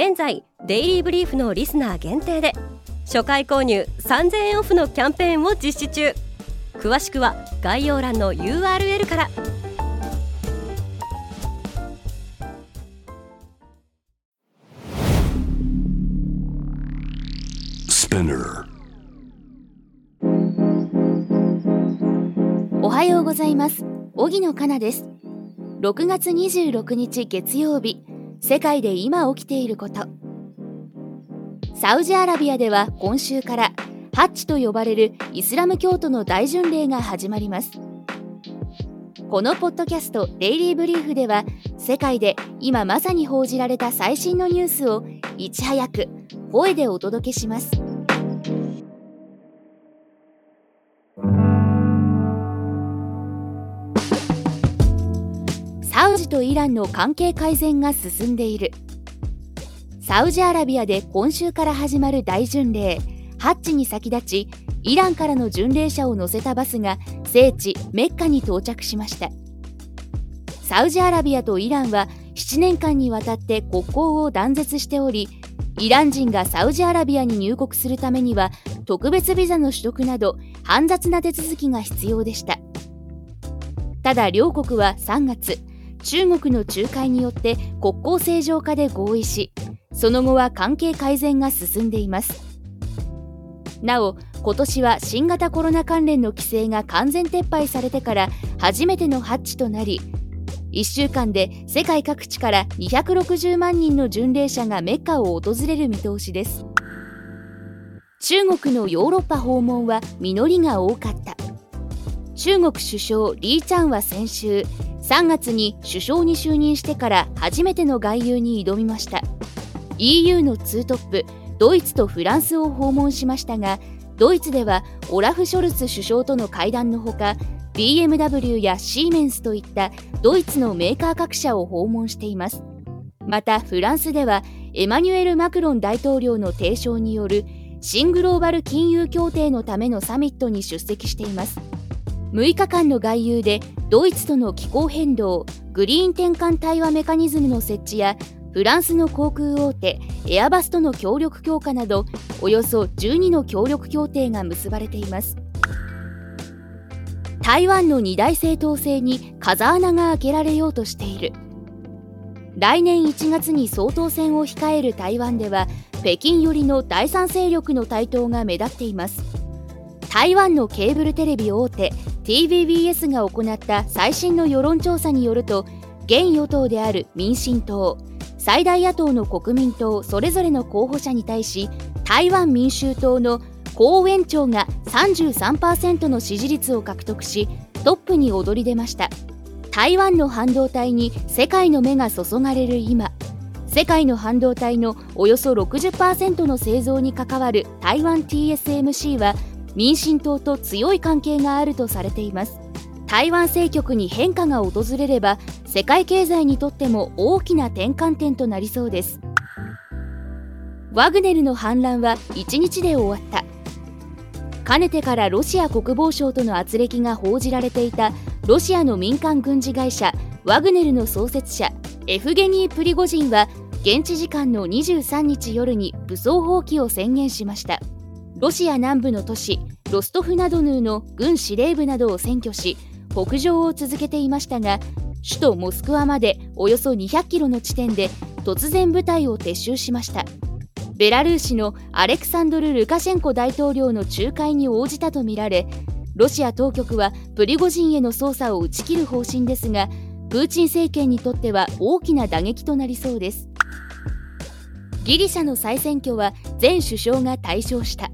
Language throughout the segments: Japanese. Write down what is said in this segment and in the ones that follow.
現在デイリーブリーフのリスナー限定で初回購入3000円オフのキャンペーンを実施中。詳しくは概要欄の URL から。おはようございます。荻野かなです。6月26日月曜日世界で今起きていること。サウジアラビアでは今週からハッチと呼ばれるイスラム教徒の大巡礼が始まります。このポッドキャスト「デイリー・ブリーフ」では世界で今まさに報じられた最新のニュースをいち早く声でお届けします。とイランの関係改善が進んでいる。サウジアラビアで今週から始まる大巡礼。ハッチに先立ちイランからの巡礼者を乗せたバスが聖地メッカに到着しました。サウジアラビアとイランは7年間にわたって国交を断絶しておりイラン人がサウジアラビアに入国するためには特別ビザの取得など煩雑な手続きが必要でした。ただ両国は3月中国の仲介によって国交正常化で合意しその後は関係改善が進んでいます。なお今年は新型コロナ関連の規制が完全撤廃されてから初めてのハッチとなり1週間で世界各地から260万人の巡礼者がメッカを訪れる見通しです。中国のヨーロッパ訪問は実りが多かった。中国首相リー・チャンは先週3月に首相に就任してから初めての外遊に挑みました。EU のツートップドイツとフランスを訪問しましたがドイツではオラフ・ショルツ首相との会談のほか BMW やシーメンスといったドイツのメーカー各社を訪問しています。またフランスではエマニュエル・マクロン大統領の提唱による新グローバル金融協定のためのサミットに出席しています。6日間の外遊でドイツとの気候変動グリーン転換対話メカニズムの設置やフランスの航空大手エアバスとの協力強化などおよそ12の協力協定が結ばれています。台湾の二大政党制に風穴が開けられようとしている。来年1月に総統選を控える台湾では北京寄りの第三勢力の台頭が目立っています。台湾のケーブルテレビ大手 TVBS が行った最新の世論調査によると現与党である民進党最大野党の国民党それぞれの候補者に対し台湾民衆党の江園長が33%の支持率を獲得しトップに躍り出ました。台湾の半導体に世界の目が注がれる今世界の半導体のおよそ60%の製造に関わる台湾 TSMC は民進党と強い関係があるとされています。台湾政局に変化が訪れれば世界経済にとっても大きな転換点となりそうです。ワグネルの反乱は1日で終わった。かねてからロシア国防省との圧力が報じられていたロシアの民間軍事会社ワグネルの創設者エフゲニー・プリゴジンは現地時間の23日夜に武装蜂起を宣言しました。ロシア南部の都市ロストフナドヌーの軍司令部などを占拠し北上を続けていましたが首都モスクワまでおよそ200キロの地点で突然部隊を撤収しました。ベラルーシのアレクサンドル・ルカシェンコ大統領の仲介に応じたとみられロシア当局はプリゴジンへの捜査を打ち切る方針ですがプーチン政権にとっては大きな打撃となりそうです。ギリシャの再選挙は前首相が大勝した。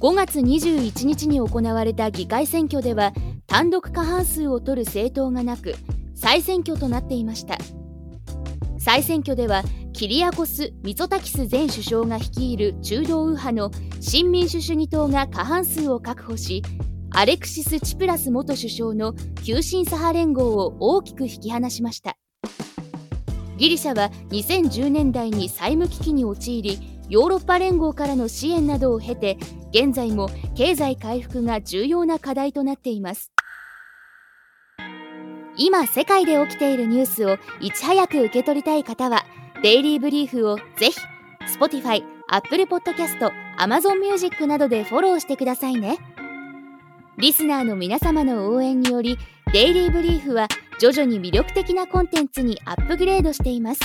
5月21日に行われた議会選挙では単独過半数を取る政党がなく再選挙となっていました。再選挙ではキリアコス・ミツォタキス前首相が率いる中道右派の新民主主義党が過半数を確保しアレクシス・チプラス元首相の急進左派連合を大きく引き離しました。ギリシャは2010年代に債務危機に陥りヨーロッパ連合からの支援などを経て現在も経済回復が重要な課題となっています。今世界で起きているニュースをいち早く受け取りたい方はデイリーブリーフをぜひ Spotify、Apple Podcast、Amazon Music などでフォローしてくださいね。リスナーの皆様の応援によりデイリーブリーフは徐々に魅力的なコンテンツにアップグレードしています。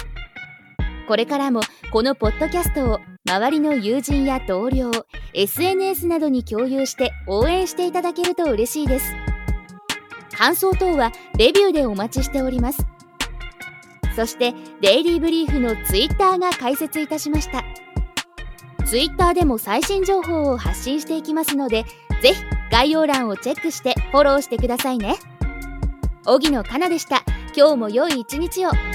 これからもこのポッドキャストを周りの友人や同僚 SNS などに共有して応援していただけると嬉しいです。感想等はレビューでお待ちしております。そしてデイリーブリーフのツイッターが開設いたしました。ツイッターでも最新情報を発信していきますのでぜひ概要欄をチェックしてフォローしてくださいね。荻野かなでした。今日も良い一日を。